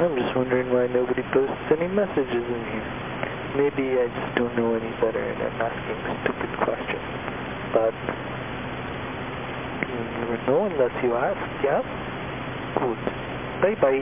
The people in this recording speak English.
I'm just wondering why nobody posts any messages in here. Maybe I just don't know any better and I'm asking stupid questions. But you never know unless you ask, yeah? Good. Bye-bye.